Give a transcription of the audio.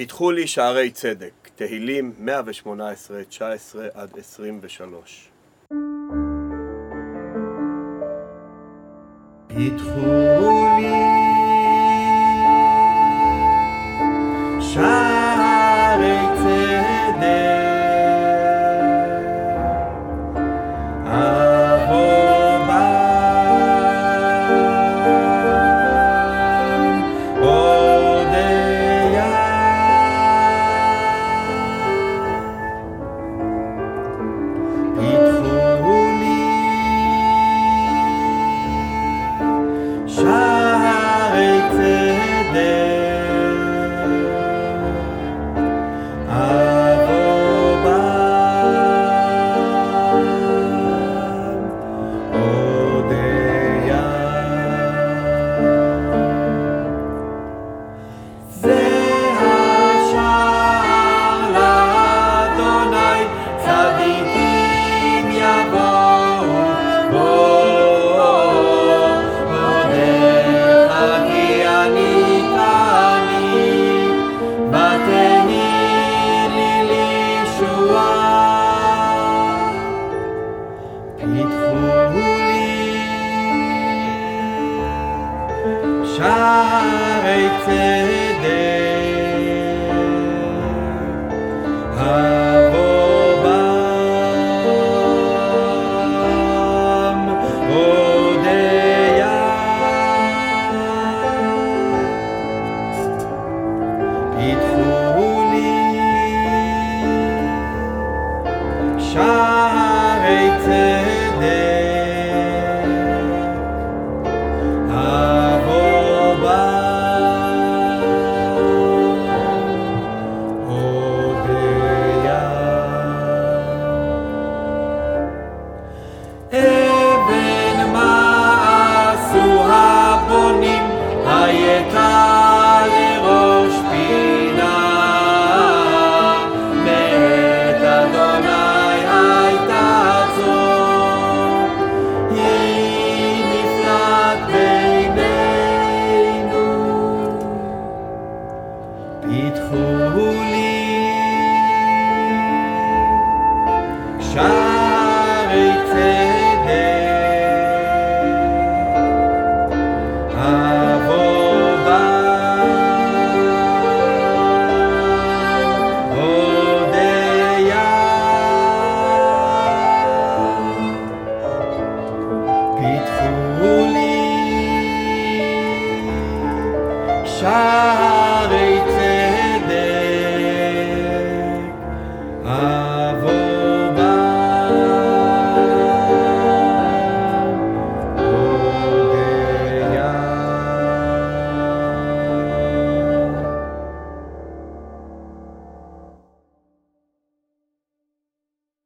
פיתחו לי שערי צדק, תהילים 118, 19 עד 23. פיתחו mit Hohuli. פתחו לי שערי צדק, אבוא בא, הודיה, פתחו לי שערי